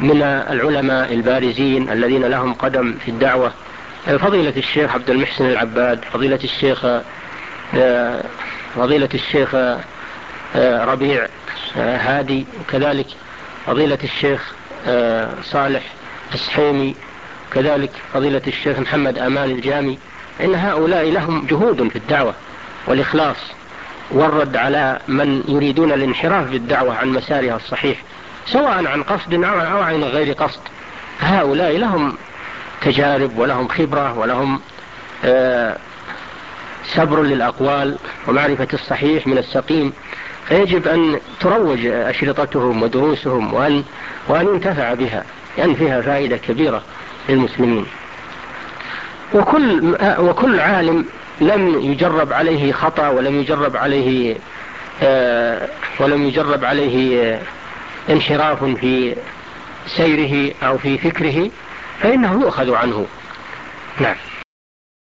من العلماء البارزين الذين لهم قدم في الدعوة فضيلة الشيخ عبد المحسن العباد فضيلة الشيخ فضيلة الشيخ ربيع هادي وكذلك فضيلة الشيخ صالح السحيمي كذلك فضيلة الشيخ محمد أمان الجامي. إن هؤلاء لهم جهود في الدعوة والإخلاص والرد على من يريدون الانحراف بالدعوة عن مسارها الصحيح. سواء عن قصد أو عن غير قصد. هؤلاء لهم تجارب ولهم خبرة ولهم آه، صبر للأقوال ومعرفة الصحيح من السقيم. فيجب أن تروج أشرطتهم ودروسهم وأن, وأن ينتفع بها لأن فيها فائدة كبيرة للمسلمين. وكل, وكل عالم لم يجرب عليه خطأ ولم يجرب عليه آه، ولم يجرب عليه آه، انحراف في سيره أو في فكره فإنه يؤخذ عنه. نعم.